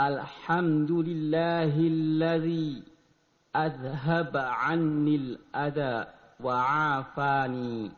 الحمد لله الذي أذهب عني الأذى وعافاني